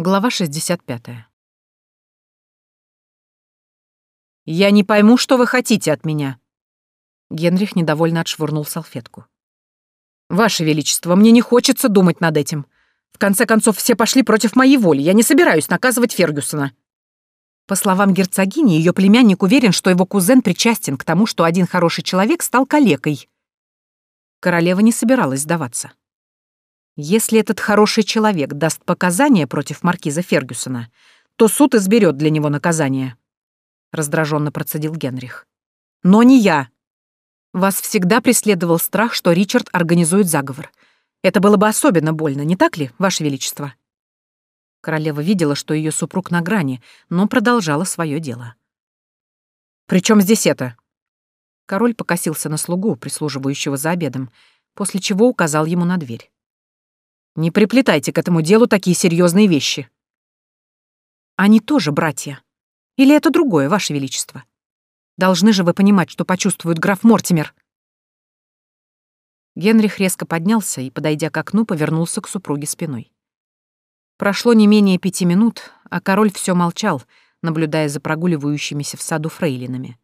Глава 65. «Я не пойму, что вы хотите от меня!» Генрих недовольно отшвырнул салфетку. «Ваше Величество, мне не хочется думать над этим. В конце концов, все пошли против моей воли. Я не собираюсь наказывать Фергюсона». По словам герцогини, ее племянник уверен, что его кузен причастен к тому, что один хороший человек стал калекой. Королева не собиралась сдаваться. Если этот хороший человек даст показания против маркиза Фергюсона, то суд изберет для него наказание. Раздраженно процедил Генрих. Но не я. Вас всегда преследовал страх, что Ричард организует заговор. Это было бы особенно больно, не так ли, Ваше Величество? Королева видела, что ее супруг на грани, но продолжала свое дело. «При чем здесь это?» Король покосился на слугу, прислуживающего за обедом, после чего указал ему на дверь. Не приплетайте к этому делу такие серьезные вещи. Они тоже братья. Или это другое, Ваше Величество? Должны же вы понимать, что почувствует граф Мортимер. Генрих резко поднялся и, подойдя к окну, повернулся к супруге спиной. Прошло не менее пяти минут, а король все молчал, наблюдая за прогуливающимися в саду фрейлинами.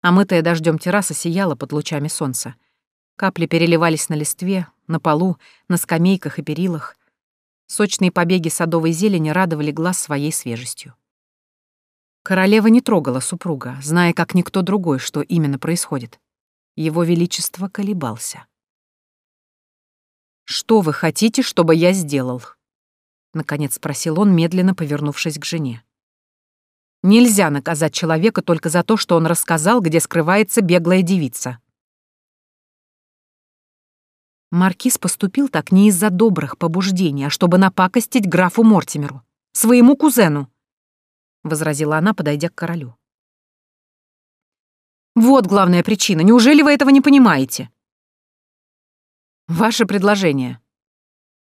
Омытая дождем терраса сияла под лучами солнца — Капли переливались на листве, на полу, на скамейках и перилах. Сочные побеги садовой зелени радовали глаз своей свежестью. Королева не трогала супруга, зная, как никто другой, что именно происходит. Его Величество колебался. «Что вы хотите, чтобы я сделал?» — наконец спросил он, медленно повернувшись к жене. «Нельзя наказать человека только за то, что он рассказал, где скрывается беглая девица». Маркиз поступил так не из-за добрых побуждений, а чтобы напакостить графу Мортимеру, своему кузену, — возразила она, подойдя к королю. «Вот главная причина. Неужели вы этого не понимаете?» «Ваше предложение».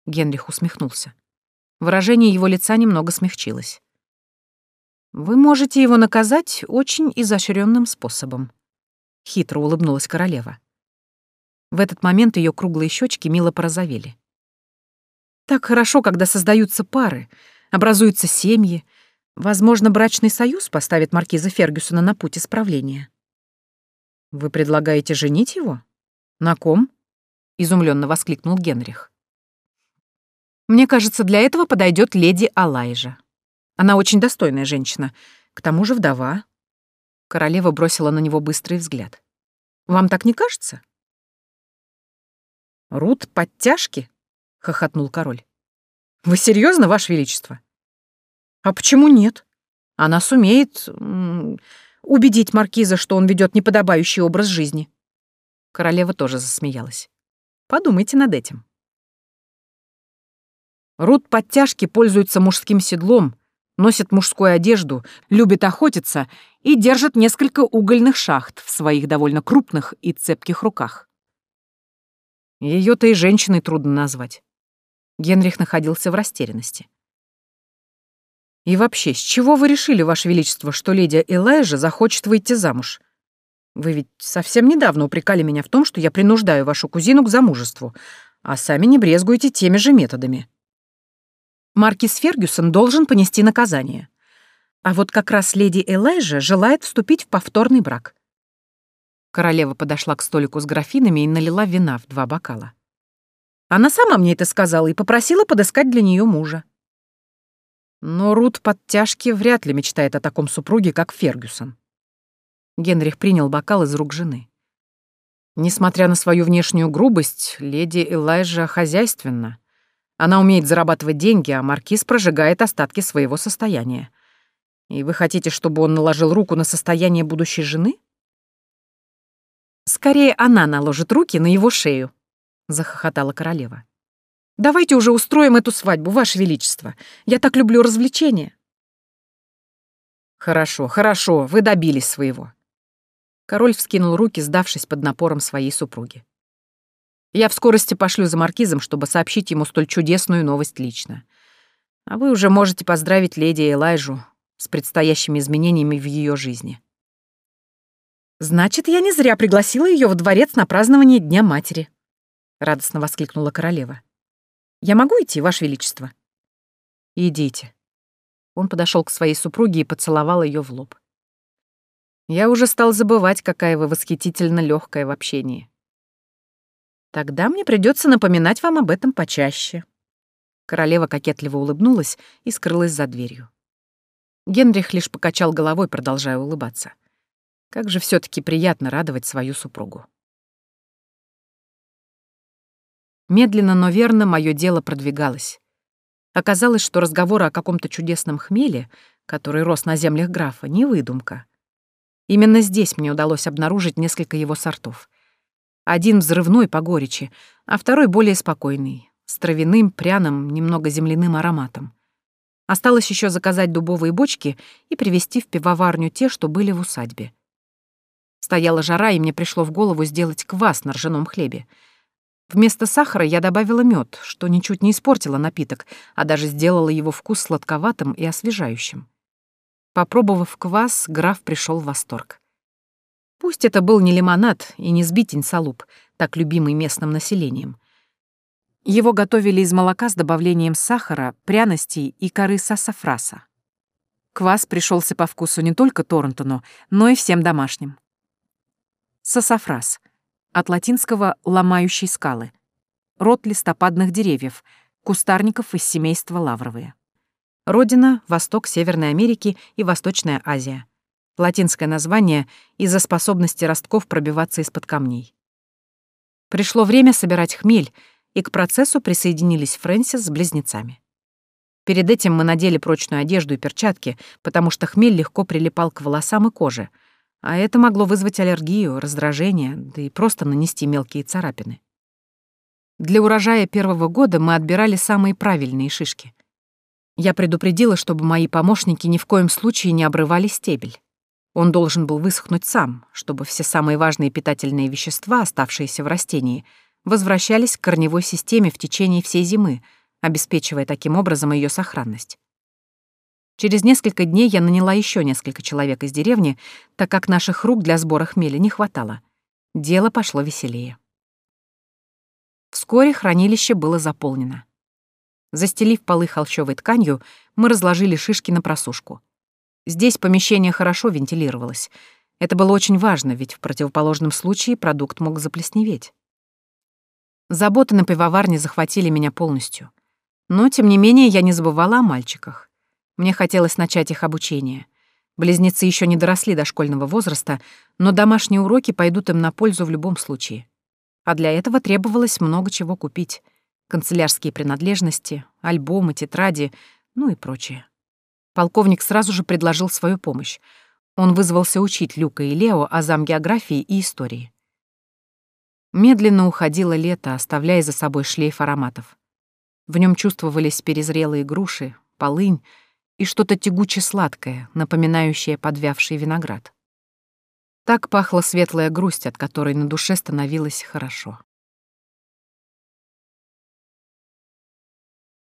Генрих усмехнулся. Выражение его лица немного смягчилось. «Вы можете его наказать очень изощренным способом», — хитро улыбнулась королева. В этот момент ее круглые щечки мило порозовели. Так хорошо, когда создаются пары, образуются семьи. Возможно, брачный союз поставит маркиза Фергюсона на путь исправления. «Вы предлагаете женить его? На ком?» — изумленно воскликнул Генрих. «Мне кажется, для этого подойдет леди Алайжа. Она очень достойная женщина, к тому же вдова». Королева бросила на него быстрый взгляд. «Вам так не кажется?» Рут подтяжки? хохотнул король. Вы серьезно, Ваше Величество? А почему нет? Она сумеет убедить маркиза, что он ведет неподобающий образ жизни. Королева тоже засмеялась. Подумайте над этим. Рут подтяжки пользуется мужским седлом, носит мужскую одежду, любит охотиться и держит несколько угольных шахт в своих довольно крупных и цепких руках. Ее-то и женщиной трудно назвать. Генрих находился в растерянности. «И вообще, с чего вы решили, Ваше Величество, что леди Элайжа захочет выйти замуж? Вы ведь совсем недавно упрекали меня в том, что я принуждаю вашу кузину к замужеству, а сами не брезгуете теми же методами. Маркис Фергюсон должен понести наказание. А вот как раз леди Элайжа желает вступить в повторный брак. Королева подошла к столику с графинами и налила вина в два бокала. Она сама мне это сказала и попросила подыскать для нее мужа. Но Рут подтяжки вряд ли мечтает о таком супруге, как Фергюсон. Генрих принял бокал из рук жены. Несмотря на свою внешнюю грубость, леди Элайжа хозяйственна. Она умеет зарабатывать деньги, а маркиз прожигает остатки своего состояния. И вы хотите, чтобы он наложил руку на состояние будущей жены? Скорее она наложит руки на его шею, захохотала королева. Давайте уже устроим эту свадьбу, ваше величество. Я так люблю развлечения. Хорошо, хорошо, вы добились своего. Король вскинул руки, сдавшись под напором своей супруги. Я в скорости пошлю за маркизом, чтобы сообщить ему столь чудесную новость лично. А вы уже можете поздравить леди Элайжу с предстоящими изменениями в ее жизни. «Значит, я не зря пригласила ее в дворец на празднование Дня матери», — радостно воскликнула королева. «Я могу идти, Ваше Величество?» Идите. Он подошел к своей супруге и поцеловал ее в лоб. Я уже стал забывать, какая вы восхитительно легкая в общении. Тогда мне придется напоминать вам об этом почаще. Королева кокетливо улыбнулась и скрылась за дверью. Генрих лишь покачал головой, продолжая улыбаться. Как же все таки приятно радовать свою супругу. Медленно, но верно мое дело продвигалось. Оказалось, что разговоры о каком-то чудесном хмеле, который рос на землях графа, не выдумка. Именно здесь мне удалось обнаружить несколько его сортов. Один взрывной по горечи, а второй более спокойный, с травяным, пряным, немного земляным ароматом. Осталось еще заказать дубовые бочки и привезти в пивоварню те, что были в усадьбе. Стояла жара, и мне пришло в голову сделать квас на ржаном хлебе. Вместо сахара я добавила мед, что ничуть не испортило напиток, а даже сделала его вкус сладковатым и освежающим. Попробовав квас, граф пришел в восторг. Пусть это был не лимонад и не сбитень салуп, так любимый местным населением. Его готовили из молока с добавлением сахара, пряностей и коры сассафраса. Квас пришелся по вкусу не только Торнтону, но и всем домашним. Сассафрас. От латинского «ломающий скалы». Род листопадных деревьев, кустарников из семейства лавровые. Родина — Восток Северной Америки и Восточная Азия. Латинское название из-за способности ростков пробиваться из-под камней. Пришло время собирать хмель, и к процессу присоединились Фрэнсис с близнецами. Перед этим мы надели прочную одежду и перчатки, потому что хмель легко прилипал к волосам и коже, а это могло вызвать аллергию, раздражение, да и просто нанести мелкие царапины. Для урожая первого года мы отбирали самые правильные шишки. Я предупредила, чтобы мои помощники ни в коем случае не обрывали стебель. Он должен был высохнуть сам, чтобы все самые важные питательные вещества, оставшиеся в растении, возвращались к корневой системе в течение всей зимы, обеспечивая таким образом ее сохранность. Через несколько дней я наняла еще несколько человек из деревни, так как наших рук для сбора хмеля не хватало. Дело пошло веселее. Вскоре хранилище было заполнено. Застелив полы холщовой тканью, мы разложили шишки на просушку — Здесь помещение хорошо вентилировалось. Это было очень важно, ведь в противоположном случае продукт мог заплесневеть. Заботы на пивоварне захватили меня полностью. Но, тем не менее, я не забывала о мальчиках. Мне хотелось начать их обучение. Близнецы еще не доросли до школьного возраста, но домашние уроки пойдут им на пользу в любом случае. А для этого требовалось много чего купить. Канцелярские принадлежности, альбомы, тетради, ну и прочее. Полковник сразу же предложил свою помощь. Он вызвался учить Люка и Лео азам географии и истории. Медленно уходило лето, оставляя за собой шлейф ароматов. В нем чувствовались перезрелые груши, полынь и что-то тягуче-сладкое, напоминающее подвявший виноград. Так пахла светлая грусть, от которой на душе становилось хорошо.